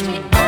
watch me.